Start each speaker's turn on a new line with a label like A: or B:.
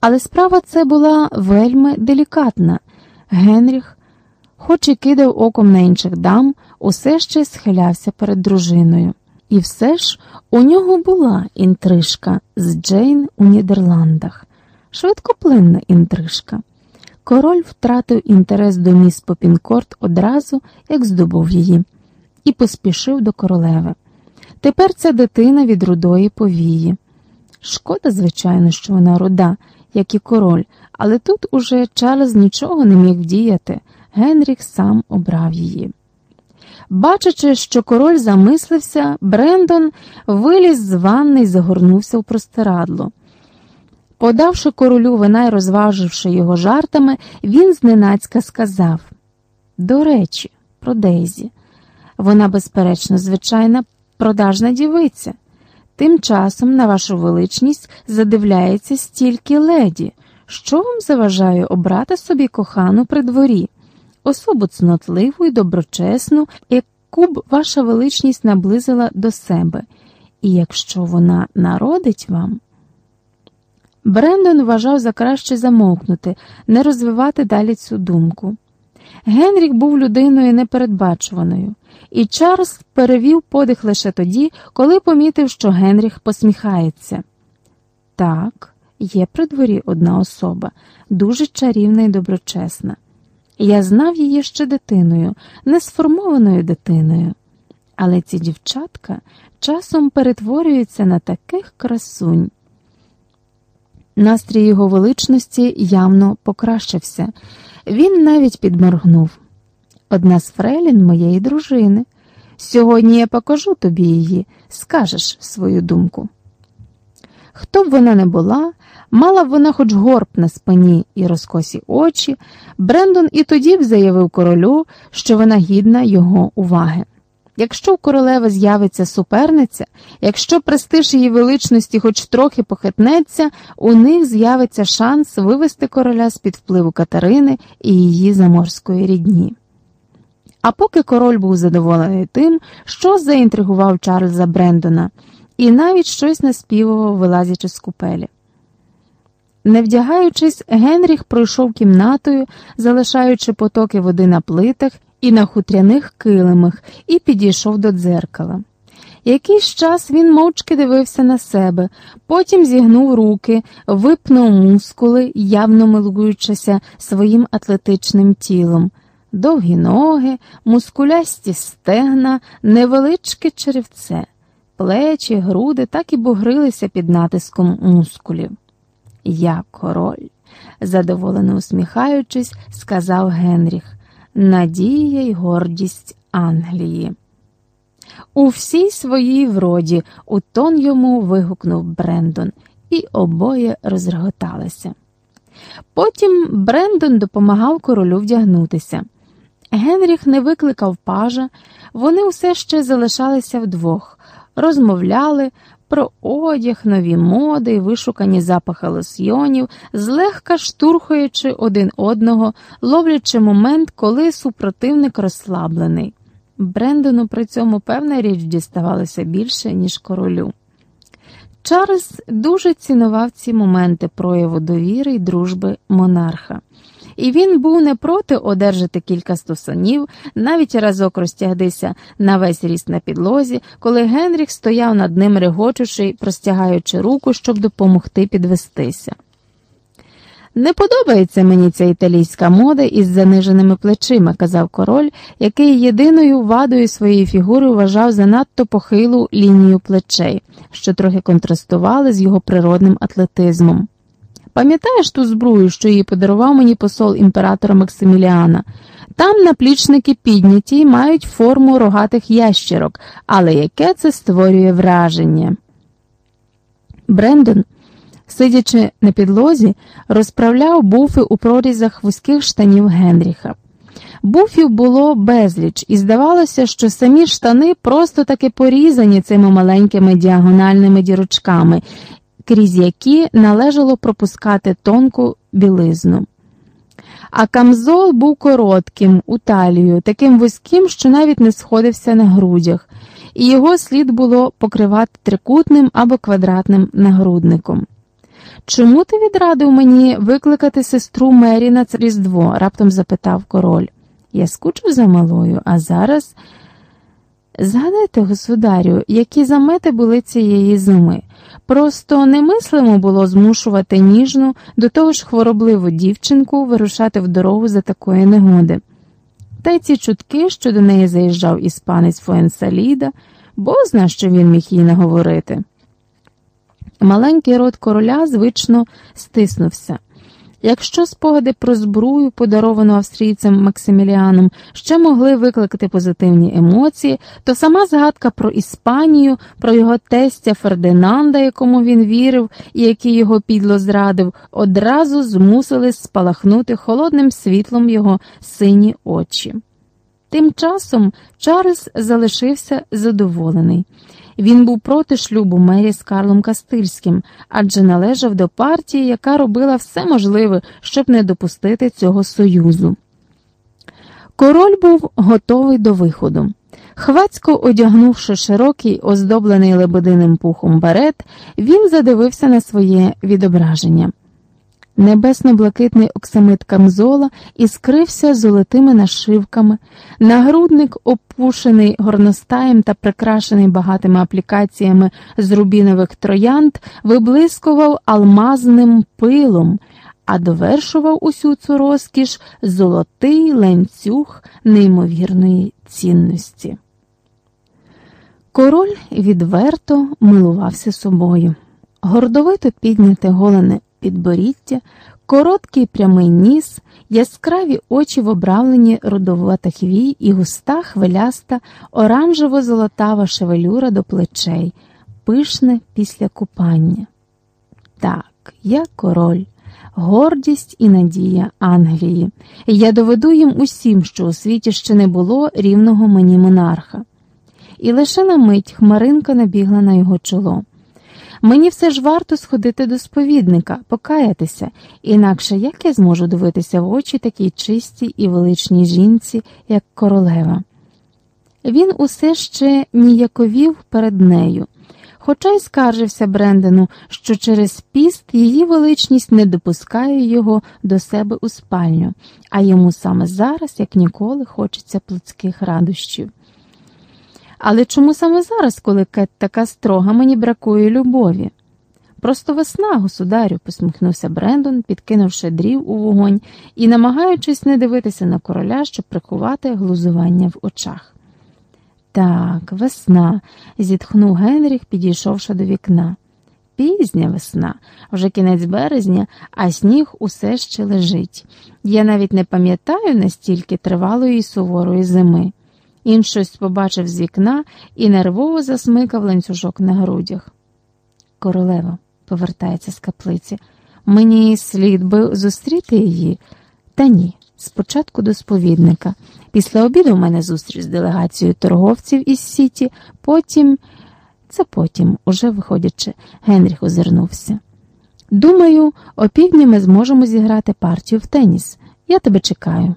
A: Але справа це була вельми делікатна. Генріх, хоч і кидав оком на інших дам, усе ще схилявся перед дружиною. І все ж у нього була інтрижка з Джейн у Нідерландах, швидкоплинна інтрижка. Король втратив інтерес до міс Попінкорт одразу, як здобув її, і поспішив до королеви. Тепер ця дитина від рудої повії. Шкода, звичайно, що вона руда, як і король, але тут уже Чарльз нічого не міг вдіяти. Генріх сам обрав її. Бачачи, що король замислився, Брендон виліз з ванни і загорнувся в простирадло. Подавши королю вина й розваживши його жартами, він зненацька сказав До речі, про Дейзі. Вона, безперечно, звичайна продажна дівиця. Тим часом, на вашу величність, задивляється стільки леді. Що вам заважає обрати собі кохану при дворі? особу цнотливу і доброчесну, яку б ваша величність наблизила до себе, і якщо вона народить вам. Брендон вважав за краще замовкнути, не розвивати далі цю думку. Генрік був людиною непередбачуваною, і Чарльз перевів подих лише тоді, коли помітив, що Генріх посміхається. Так, є при дворі одна особа, дуже чарівна і доброчесна. Я знав її ще дитиною, несформованою дитиною. Але ці дівчатка часом перетворюються на таких красунь. Настрій його величності явно покращився, він навіть підморгнув. Одна з фрелін моєї дружини. Сьогодні я покажу тобі її, скажеш свою думку. Хто б вона не була, мала б вона хоч горб на спині і розкосі очі, Брендон і тоді б заявив королю, що вона гідна його уваги. Якщо в королеви з'явиться суперниця, якщо престиж її величності хоч трохи похитнеться, у них з'явиться шанс вивести короля з під впливу Катерини і її заморської рідні. А поки король був задоволений тим, що заінтригував Чарльза Брендона, і навіть щось наспівував, вилазячи з купелі. Не вдягаючись, Генріх пройшов кімнатою, залишаючи потоки води на плитах і на хутряних килимах, і підійшов до дзеркала. Якийсь час він мовчки дивився на себе, потім зігнув руки, випнув мускули, явно милуючися своїм атлетичним тілом, довгі ноги, мускулясті стегна, невеличке черевце, плечі, груди так і бугрилися під натиском мускулів. Я король, задоволено усміхаючись, сказав Генріх, надія й гордість Англії. У всій своїй вроді у тон йому вигукнув Брендон, і обоє розреготалися. Потім Брендон допомагав королю вдягнутися. Генріх не викликав пажа, вони все ще залишалися вдвох, розмовляли, про одяг, нові моди й вишукані запахи лосьйонів, злегка штурхуючи один одного, ловлячи момент, коли супротивник розслаблений. Брендону при цьому певна річ діставалася більше, ніж королю. Чарльз дуже цінував ці моменти прояву довіри й дружби монарха і він був не проти одержати кілька стосонів, навіть разок розтягдися на весь ріст на підлозі, коли Генріх стояв над ним регочучи, простягаючи руку, щоб допомогти підвестися. Не подобається мені ця італійська мода із заниженими плечима, казав король, який єдиною вадою своєї фігури вважав занадто похилу лінію плечей, що трохи контрастували з його природним атлетизмом. Пам'ятаєш ту зброю, що її подарував мені посол імператора Максиміліана? Там наплічники підняті і мають форму рогатих ящерок, але яке це створює враження? Брендон, сидячи на підлозі, розправляв буфи у прорізах вузьких штанів Генріха. Буфів було безліч, і здавалося, що самі штани просто таки порізані цими маленькими діагональними дірочками, крізь які належало пропускати тонку білизну. А камзол був коротким, у талію, таким вузьким, що навіть не сходився на грудях, і його слід було покривати трикутним або квадратним нагрудником. Чому ти відрадив мені викликати сестру Мері на Різдво? раптом запитав король. Я скучив за малою, а зараз. Згадайте, государю, які замети були цієї зими. Просто немислимо було змушувати ніжну, до того ж хворобливу дівчинку вирушати в дорогу за такої негоди. Та й ці чутки, що до неї заїжджав іспанець Фуенсаліда, бо зна, що він міг їй наговорити. Маленький рот короля звично стиснувся. Якщо спогади про збрую, подаровану австрійцем Максиміліаном, ще могли викликати позитивні емоції, то сама згадка про Іспанію, про його тестя Фердинанда, якому він вірив і який його підло зрадив, одразу змусили спалахнути холодним світлом його сині очі. Тим часом Чарльз залишився задоволений. Він був проти шлюбу Мері з Карлом Кастильським, адже належав до партії, яка робила все можливе, щоб не допустити цього союзу. Король був готовий до виходу. Хвацько одягнувши широкий, оздоблений лебединим пухом берет, він задивився на своє відображення. Небесно-блакитний оксамит камзола іскрився золотими нашивками, нагрудник, опушений горностаєм та прикрашений багатими аплікаціями з рубінових троянд, виблискував алмазним пилом, а довершував усю цю розкіш золотий ланцюг неймовірної цінності. Король відверто милувався собою. Гордовито підняте голене підборіддя, короткий прямий ніс, яскраві очі в обравленні родоватахвій і густа хвиляста, оранжево-золотава шевелюра до плечей, пишне після купання. Так, я король. Гордість і надія Англії. Я доведу їм усім, що у світі ще не було рівного мені монарха. І лише на мить хмаринка набігла на його чоло. Мені все ж варто сходити до сповідника, покаятися, інакше як я зможу дивитися в очі такій чистій і величній жінці, як королева. Він усе ще ніяковів перед нею, хоча й скаржився Брендену, що через піст її величність не допускає його до себе у спальню, а йому саме зараз, як ніколи, хочеться плотських радощів. Але чому саме зараз, коли Кет така строга, мені бракує любові? Просто весна, государю, посміхнувся Брендон, підкинувши дрів у вогонь і намагаючись не дивитися на короля, щоб приховати глузування в очах. Так, весна, зітхнув Генріх, підійшовши до вікна. Пізня весна, вже кінець березня, а сніг усе ще лежить. Я навіть не пам'ятаю настільки тривалої і суворої зими. Він щось побачив з вікна і нервово засмикав ланцюжок на грудях. Королева повертається з каплиці. Мені слід би зустріти її, та ні. Спочатку до сповідника. Після обіду в мене зустріч з делегацією торговців із Сіті, потім, це потім, уже виходячи, Генріх озирнувся. Думаю, опівдні ми зможемо зіграти партію в теніс. Я тебе чекаю.